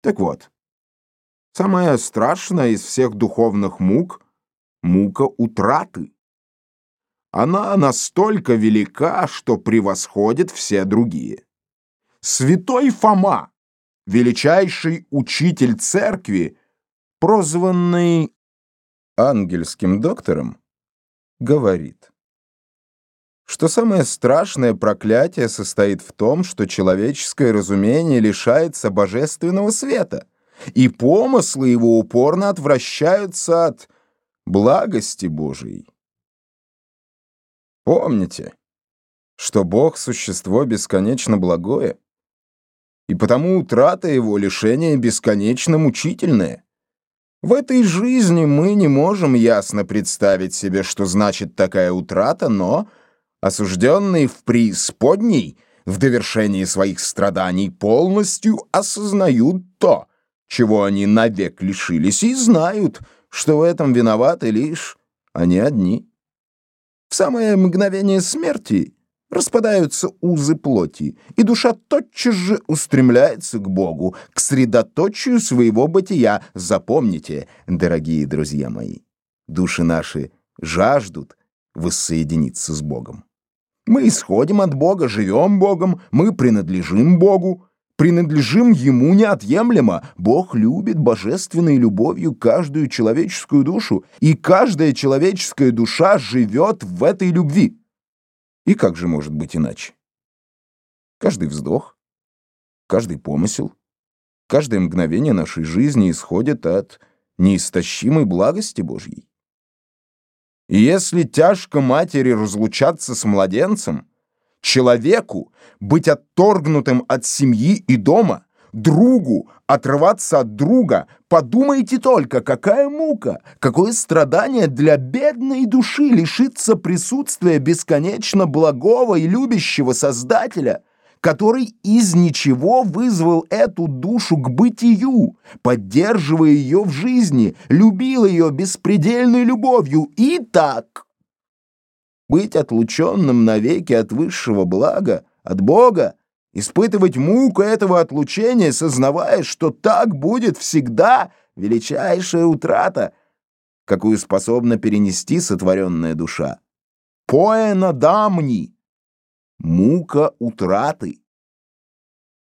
Так вот, самая страшная из всех духовных мук — мука утраты. Она настолько велика, что превосходит все другие. Святой Фома, величайший учитель церкви, прозванный ангельским доктором, говорит, что самое страшное проклятие состоит в том, что человеческое разумение лишается божественного света, и помыслы его упорно отвращаются от благости Божией. Помните, что Бог — существо бесконечно благое, и потому утрата его лишения бесконечно мучительная. В этой жизни мы не можем ясно представить себе, что значит такая утрата, но осужденные в преисподней, в довершении своих страданий, полностью осознают то, чего они навек лишились, и знают, что в этом виноваты лишь они одни. В самое мгновение смерти распадаются узы плоти, и душа тотчас же устремляется к Богу, к средоточию своего бытия. Запомните, дорогие друзья мои, души наши жаждут воссоединиться с Богом. Мы исходим от Бога, живем Богом, мы принадлежим Богу принадлежим Ему неотъемлемо. Бог любит божественной любовью каждую человеческую душу, и каждая человеческая душа живет в этой любви. И как же может быть иначе? Каждый вздох, каждый помысел, каждое мгновение нашей жизни исходит от неистощимой благости Божьей. И если тяжко матери разлучаться с младенцем, человеку быть отторгнутым от семьи и дома, другу отрываться от друга, подумайте только, какая мука, какое страдание для бедной души лишиться присутствия бесконечно благого и любящего Создателя, который из ничего вызвал эту душу к бытию, поддерживая ее в жизни, любил ее беспредельной любовью и так быть отлученным навеки от высшего блага, от Бога, испытывать муку этого отлучения, сознавая, что так будет всегда величайшая утрата, какую способна перенести сотворенная душа. Поэна дамни, мука утраты.